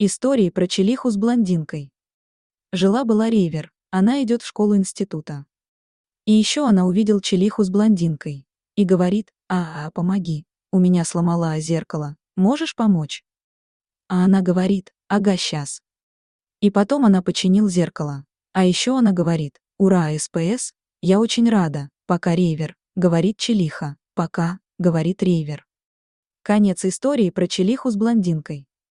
Истории про челиху с блондинкой. Жила-была Ривер, она идет в школу института. И еще она увидел челиху с блондинкой. И говорит, а, -а помоги, у меня сломала зеркало, можешь помочь? А она говорит, ага, сейчас. И потом она починил зеркало. А еще она говорит, ура, СПС, я очень рада, пока Рейвер, говорит челиха, пока, говорит Рейвер. Конец истории про челиху с блондинкой.